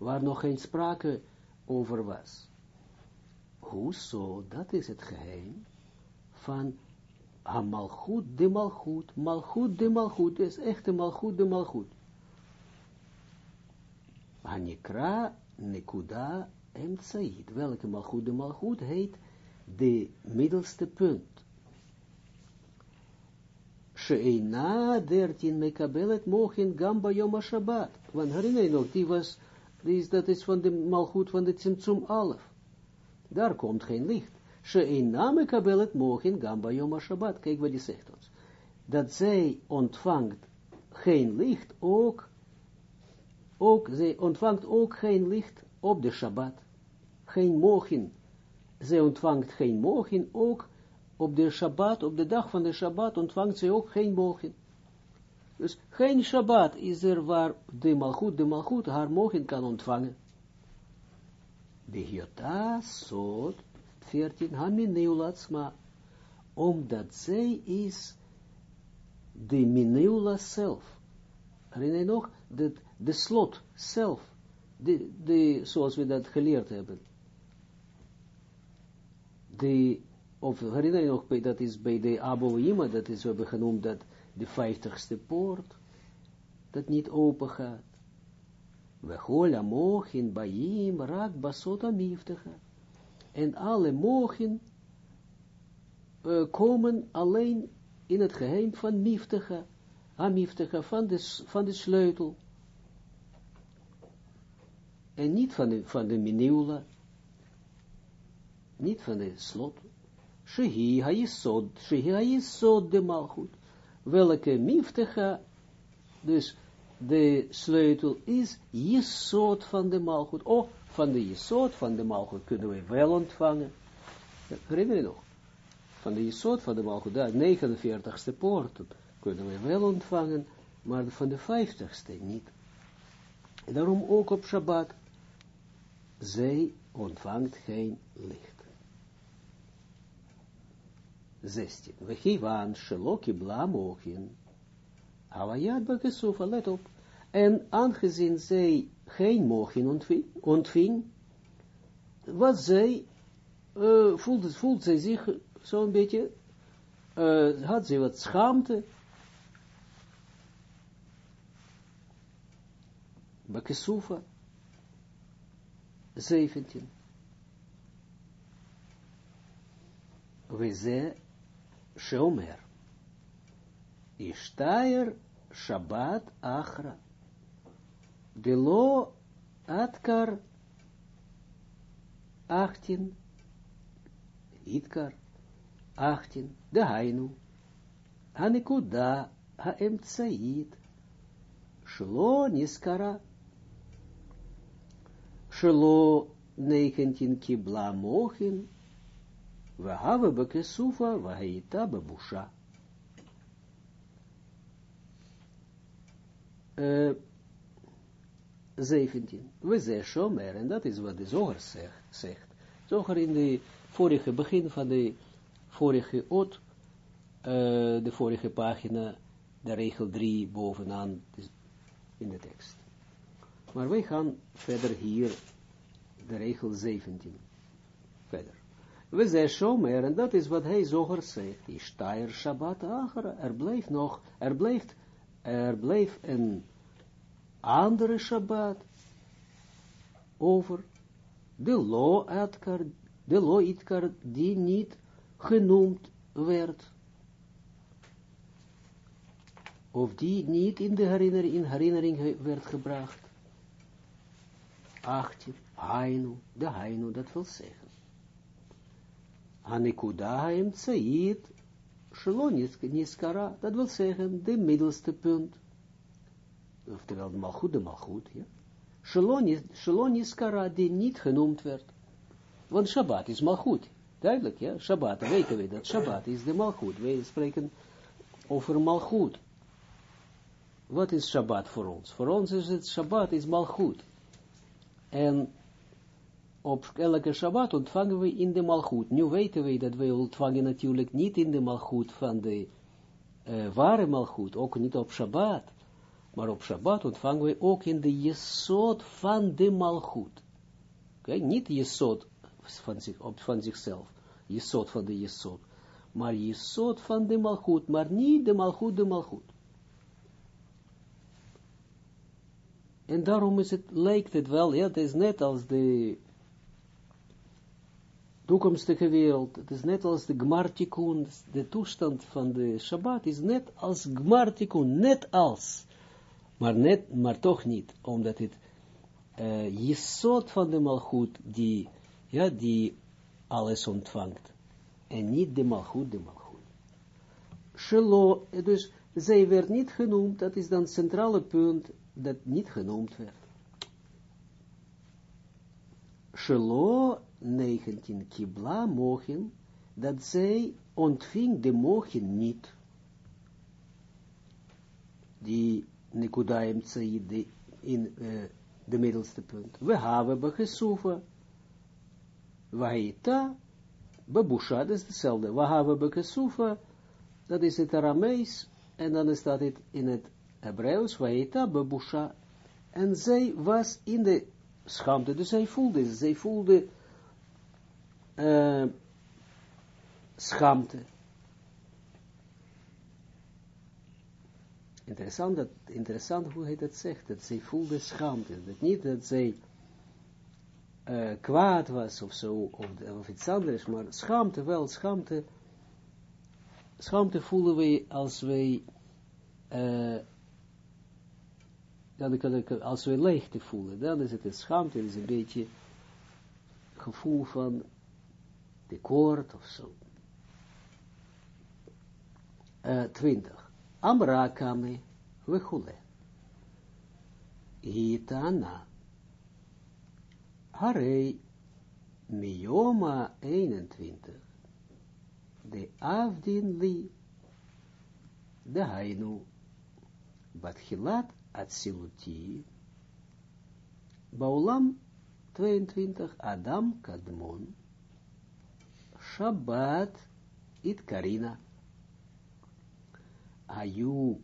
Waar nog geen sprake over was. Hoezo, dat is het geheim van Malchut de Malchut, Malchut de Malchut, is echt de Malchut de Malchut. Anikra Nekuda Emtsaid, welke Malchut de Malchut heet de middelste punt. Sheina dertien mekabelet mochin gamba yom Shabbat. Want herinner je nog, die was, is, dat is van de malgoed van de Tzimtzum Alef. Daar komt geen licht. Sheina mekabelet mochin gamba yom Shabbat. Kijk wat die zegt ons. Dat zij ontvangt geen licht, ook, ook, zij ontvangt ook geen licht op de Shabbat. Geen mochin. Zij ontvangt geen mochin, ook op de Shabbat, op de dag van de Shabbat ontvangt ze ook geen mogen. Dus geen Shabbat is er waar de malchut, de malchut haar mogen kan ontvangen. De Hiota Sod 14 Hamineulasma, omdat zij is de Mineula zelf. Herinner je nog? De, de slot zelf, de, de, zoals we dat geleerd hebben. De of herinner je nog, dat is bij de Aboima, dat is, we hebben genoemd dat de vijftigste poort, dat niet open gaat. We hola mochin baim rak basot amiftecha. En alle mochin uh, komen alleen in het geheim van miftecha, amiftecha, van de, van de sleutel. En niet van de, van de niet van de slot. Shehi Hayesod, Shehi Hayesod de Malchut. Welke miftecha, dus de sleutel is Jesod van de Malchut. Oh, van de Jesod van de Malchut kunnen we wel ontvangen. Herinner je nog? Van de Jesod van de Malchut, daar 49ste poort, kunnen we wel ontvangen, maar van de 50ste niet. En daarom ook op Shabbat, zij ontvangt geen licht. 16. We geven Sheloki Blamochin. Havayat Bakesufa, let op. En aangezien zij geen mochin ontving, ontving wat zij, uh, voelde, voelde zij zich zo'n beetje, uh, had zij wat schaamte. Bakesufa. 17. We ze Shomer. Ishtair Shabbat Achra. De lo Atkar 18. Itkar 18. De Hainu. Hanikuda Haemtsait. Shlo Niskara. Shlo 19 Kibla Mochin. We we heita bebusha. Uh, 17. We zeggen shomer, en dat is wat de zoger zegt. zegt. Zoger in de vorige begin van de vorige ot, uh, de vorige pagina, de regel 3 bovenaan in de tekst. Maar wij gaan verder hier, de regel 17, verder. We zijn Shomer, en dat is wat hij zoger zegt. Ishtair Shabbat Achara. Er blijft nog, er blijft, er blijft een andere Shabbat over de lo atkar, de lo itkar, die niet genoemd werd. Of die niet in de herinnering, in herinnering werd gebracht. 18. Hainu, de Hainu, dat wil zeggen Hem tzait, Shalom niskara, dat wil zeggen, de middelste punt. Oftewel, de malchut, de malchut, ja. Shalom niskara, die niet genoemd werd. Want Shabbat is malchut. Duidelijk, ja. Shabbat, weten we dat Shabbat is de malchut. Wij spreken over malchut. Wat is Shabbat voor ons? Voor ons is het Shabbat is malchut. En op elke Shabbat ontvangen we in de malchut. Nu weten we dat we ontvangen natuurlijk niet in de malchut van de uh, ware malchut, ook niet op Shabbat. Maar op Shabbat ontvangen we ook in de jesot van de malchut. Oké, niet jesot van, zich, op, van zichzelf, jesot van de jesot, maar jesot van de malchut, maar niet de malchut, de malchut. En daarom is het, lijkt het wel, ja, het is net als de toekomstige wereld, het is net als de Gmartikun, de toestand van de Shabbat is net als Gmartikun, net als, maar, net, maar toch niet, omdat het uh, van de Malchut, die, ja, die alles ontvangt, en niet de Malchut, de Malchut. Shelo, dus zij werd niet genoemd, dat is dan het centrale punt, dat niet genoemd werd. Shelo 19 kibla mogen, dat zij ontving de mogen niet. Die Nikudaim Tsaid in uh, de middelste punt. We hebben begesufa. Waita, babusha, dat is hetzelfde. We hebben begesufa, dat is het Aramees, en dan staat het in het Hebreeuws, waita, babusha. En zij was in de schaamte, dus zij voelde, zij voelde uh, schaamte. Interessant, dat, interessant hoe hij dat zegt, dat zij voelde schaamte. Dat niet dat zij uh, kwaad was of zo, of, iets anders, maar schaamte wel, schaamte, schaamte voelen wij als wij, uh, als wij leegte voelen, dan is het een schaamte, is een beetje gevoel van tekort of zo. Uh, 20. Amra kame vechule. Hitana. Harei mioma 21. De avdin li. De hainu. Batchilat atsiluti. Baulam 22. Adam kadmon. Shabbat it Karina. Ayu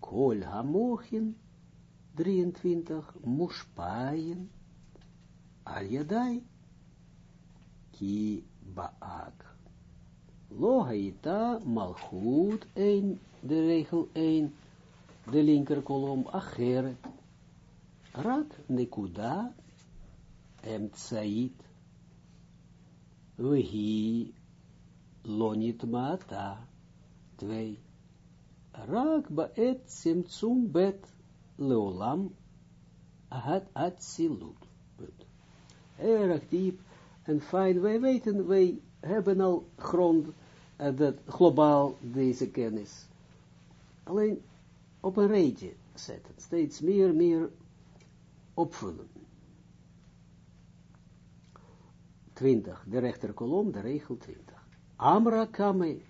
kol hamochin 23 mushpayin al ki baak. Lo haita malchut 1, de regel 1, de linker kolom acher, rak nekuda emtsait Wehi lonit mata. Twee. Raak baet simtsum bet leolam had atzilut. Erg diep en fijn. Wij weten, wij hebben al grond, uh, dat globaal deze kennis. Alleen op een rijtje zetten. Steeds meer, meer opvullen. 20, de rechterkolom, de regel 20. Amra kame,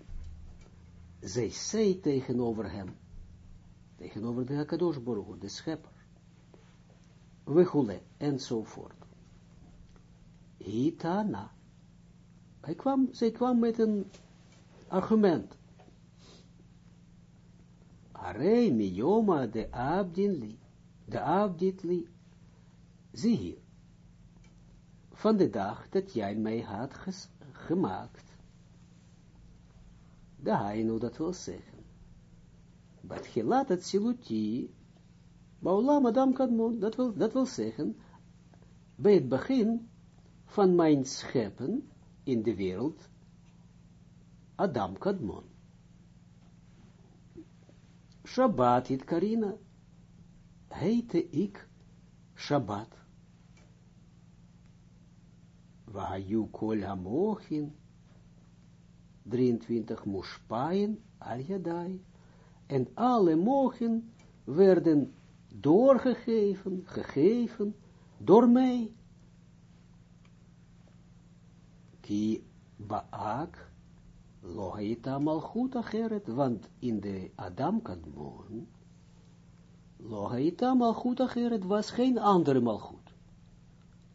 zij zei tegenover hem, tegenover de Hakadosh Baruch de schepper, wechule, enzovoort. Hitana, hij kwam, zij kwam met een argument. Arei miyoma de abdin li, de abdit li, zie hier van de dag dat jij mij had gemaakt. De hainu dat wil zeggen. Bat gelat het siluti, baulam adam kadmon, dat wil, dat wil zeggen, bij het begin van mijn scheppen in de wereld, Adam kadmon. Shabbat Karina, heette ik Shabbat. Vahayu kol hamochin, 23, Mushpain al Yadai. En alle mogen werden doorgegeven, gegeven, door mij. Ki baak lohaita malchut acheret, want in de Adam Kadmon, lohaita malchut acheret was geen andere malchut.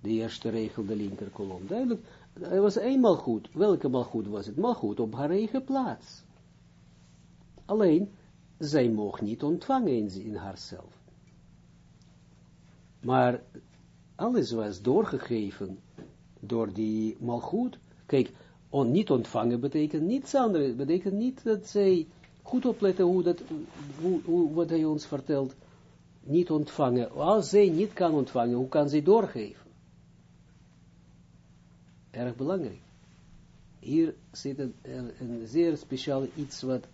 De eerste regel, de linker kolom, duidelijk, er was eenmaal goed. Welke malchut was het? Malchut op haar eigen plaats. Alleen, zij mocht niet ontvangen in, in haarzelf. Maar alles was doorgegeven door die malgoed. Kijk, on, niet ontvangen betekent niets anders. betekent niet dat zij goed opletten hoe dat, hoe, hoe, wat hij ons vertelt. Niet ontvangen. Als zij niet kan ontvangen, hoe kan zij doorgeven? Erg belangrijk. Hier zit een, een zeer speciaal iets wat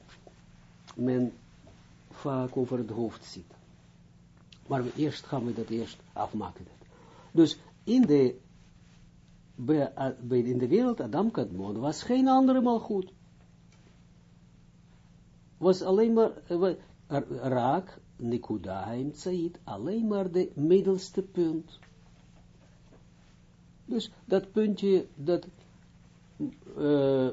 men vaak over het hoofd ziet. Maar we eerst gaan we dat eerst afmaken. Dus in de, bij, in de wereld Adam Kadmon was geen andere mal goed. Was alleen maar uh, raak, Nikuda hem alleen maar de middelste punt. Dus dat puntje, dat uh,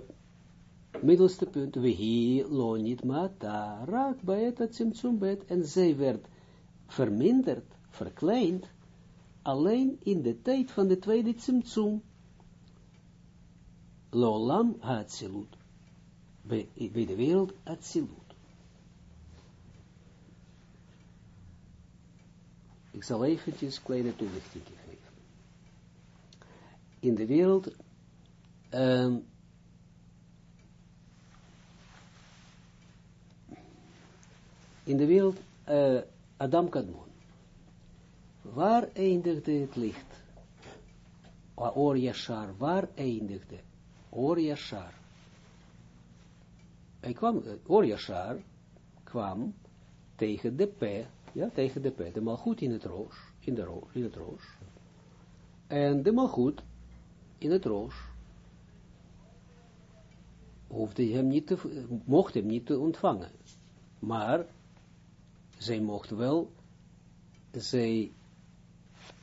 middelste punt, we hier lonit mata, raak bij het simtsumbet, en zij werd verminderd, verkleind, alleen in de tijd van de tweede Tsimtsum. Lolam Hatzilut. Bij, bij de wereld. Ik zal eventjes kleine toelichting geven. In de wereld um, in de wereld uh, Adam Kadmon. Waar eindigde het licht? Or waar eindigde? Or Yashar. Hij kwam, Or Yashar kwam tegen de P, ja, tegen de P, de malgoed in het roos, in, de roos, in het roos. En de malgoed in het roos hoefde hem niet te, mocht hem niet te ontvangen. Maar zij mocht wel, zij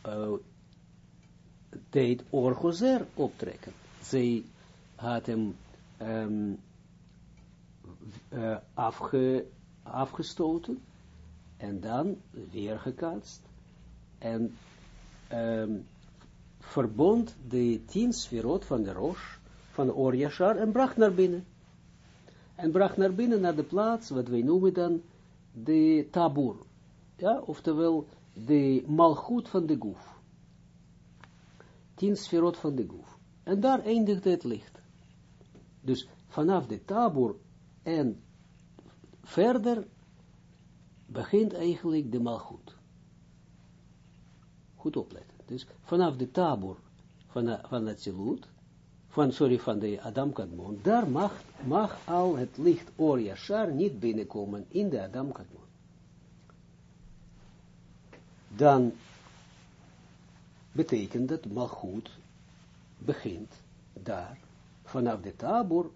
uh, deed orgozer optrekken. Zij had hem um, uh, afge, afgestoten en dan weer gekaatst en um, verbond de tien sferot van de roos van Orjashar en bracht naar binnen. En bracht naar binnen naar de plaats, wat wij noemen dan de tabur, ja, oftewel de malgoed van de goef. Tien sferot van de goef. En daar eindigde het licht. Dus vanaf de tabur en verder begint eigenlijk de malgoed. Goed opletten. Dus vanaf de tabur van, van het zilut, van, sorry, van de Adam Kadmon, daar mag, mag al het licht Or niet binnenkomen in de Adam Kadmon. Dan betekent dat Malchut begint daar, vanaf de tabor,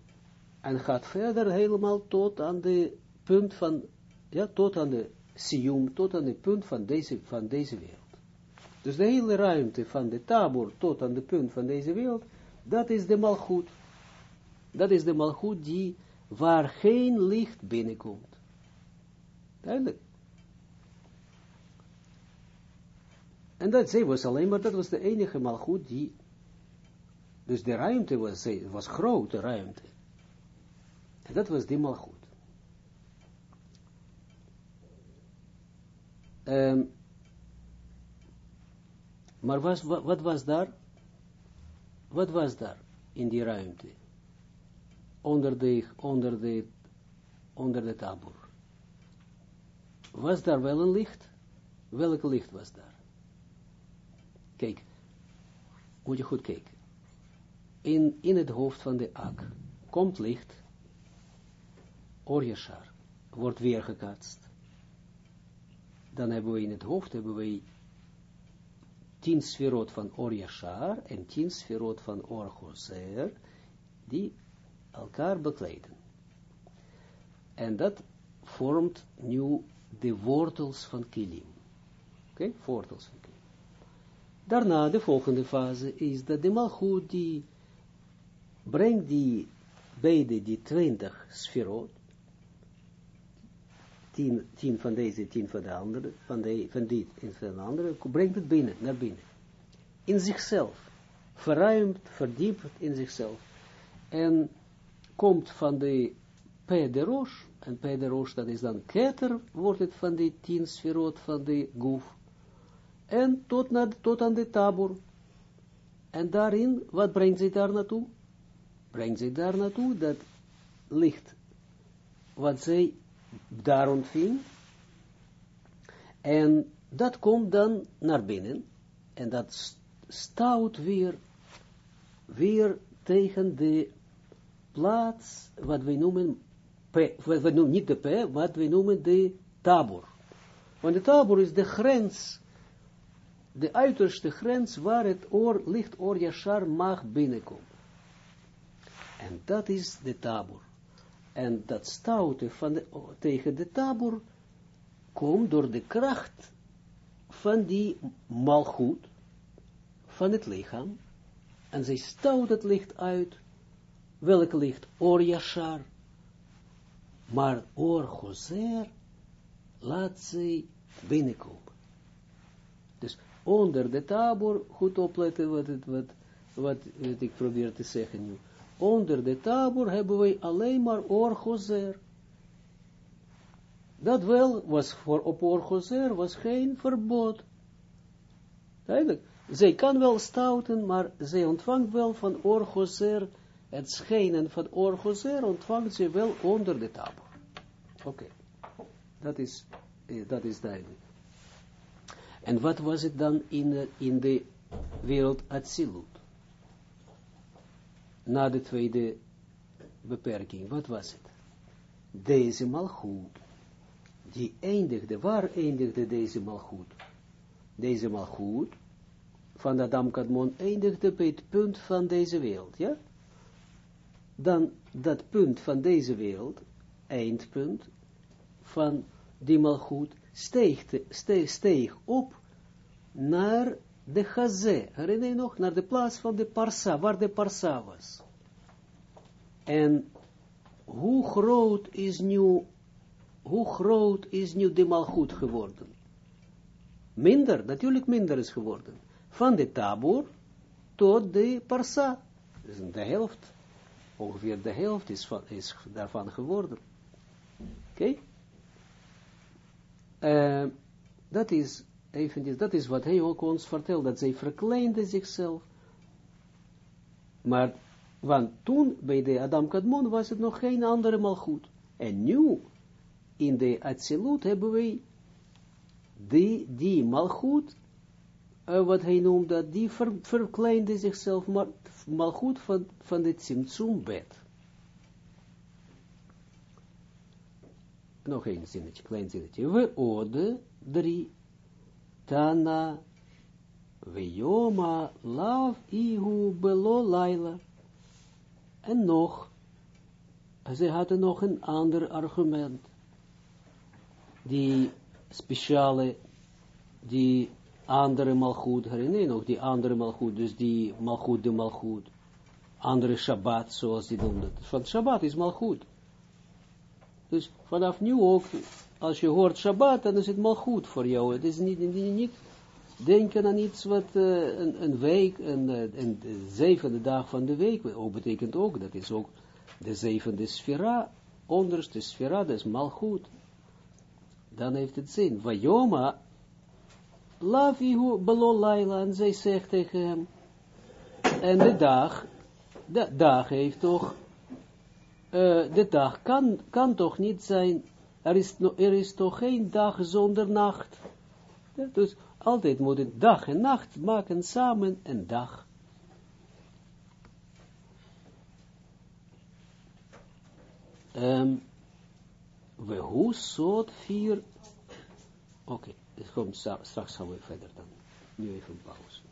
en gaat verder helemaal tot aan de punt van, ja, tot aan de sium, tot aan de punt van deze, van deze wereld. Dus de hele ruimte van de tabor tot aan de punt van deze wereld, dat is de malgoed. Dat is de malgoed die, waar geen licht binnenkomt. Duidelijk. En dat zij was alleen maar, dat was de enige malgoed die, dus de ruimte was, was grote ruimte. En dat was die malgoed. Um, maar was, wat, was daar? Wat was daar in die ruimte? Onder de, onder de, onder de tabor. Was daar wel een licht? Welk licht was daar? Kijk, moet je goed kijken. In, in het hoofd van de ak komt licht, Orjashar, wordt weer gekaatst. Dan hebben we in het hoofd, hebben we tien sferot van Orjashar en tien sferot van Orgozer, die elkaar bekleden. En dat vormt nu de wortels van kilim. Oké, okay? wortels van kilim. Daarna, de volgende fase is dat de malchut die brengt die beide die twintig sferot, tien, tien van deze, tien van de andere, van, de, van dit en van de andere, brengt het binnen, naar binnen. In zichzelf. Verruimt, verdiept in zichzelf. En komt van de P de Rosh, en P de Rosh, dat is dan keter, wordt het van die tien sferot van de goef. En tot, naar, tot aan de tabor. En daarin, wat brengt ze daar naartoe? Brengt ze daar naartoe dat licht, wat zij daar ontving, en dat komt dan naar binnen, en dat stout weer, weer tegen de plaats, wat wij noemen, wat we noemen niet de P, wat wij noemen de tabor. Want de tabor is de grens, de uiterste grens waar het oor, licht oor Yashar mag binnenkomen. En dat is de tabor. En dat stoute van de, tegen de tabor komt door de kracht van die malgoed van het lichaam. En zij stout het licht uit. Welk licht? Or. Maar Or laat zij binnenkomen. Dus onder de tabor, goed opletten wat, wat ik probeer te zeggen nu onder de tabor hebben wij alleen maar orgozer. Dat wel was voor op orgozer was geen verbod. Eigenlijk, zij kan wel stouten, maar zij ontvangt wel van orgozer, het schijnen van orgozer ontvangt ze wel onder de tabor. Oké, dat, is, eh, dat is duidelijk. En wat was het dan in, in de wereld Atsilut? Na de tweede beperking, wat was het? Deze malgoed, die eindigde, waar eindigde deze malgoed? Deze malgoed van Adam Kadmon eindigde bij het punt van deze wereld, ja? Dan dat punt van deze wereld, eindpunt van die malgoed, steeg, steeg, steeg op naar de Chazé, herinner je nog, naar de plaats van de Parsa, waar de Parsa was. En hoe groot is nu, hoe groot is nu de Malchut geworden? Minder, natuurlijk minder is geworden. Van de Tabor tot de Parsa. Dus de helft, ongeveer de helft is, van, is daarvan geworden. Oké? Uh, dat is eventjes, dat is wat hij ook ons vertelt, dat zij verkleinde zichzelf. Maar, want toen, bij de Adam Kadmon, was het nog geen andere malgoed. En nu, in de Atsilut, hebben wij die, die malgoed, uh, wat hij noemt, dat die ver, verkleinde zichzelf, maar malgoed van, van de Tsimtsumbed. Nog een zinnetje, klein zinnetje. We ode drie Tana Vejoma Lav Ihu Belo Laila. En nog, ze hadden nog een ander argument. Die speciale, die andere malgoed, herinner je nog, die andere malgoed, dus die malgoed de malgoed. Andere Shabbat, zoals die noemden. Van Shabbat is malgoed. Dus vanaf nu ook als je hoort Shabbat, dan is het mal goed voor jou. Het is niet, niet, niet denken aan iets wat uh, een, een, week, een, uh, een de zevende dag van de week, ook betekent ook, dat is ook de zevende sfera, onderste sfera, dat is mal goed. Dan heeft het zin. Vajoma, lavihu belo laila, en zij zegt tegen hem, en de dag, de dag heeft toch, uh, de dag kan, kan toch niet zijn er is, er toch geen dag zonder nacht. Dus altijd moet het dag en nacht maken samen een dag. Um, we hoe soort vier. Oké, dus straks gaan we verder dan. Nu even pauze.